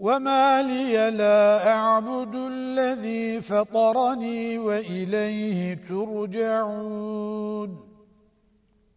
وما لي لا أعبد الذي فطرني وإليه ترجعون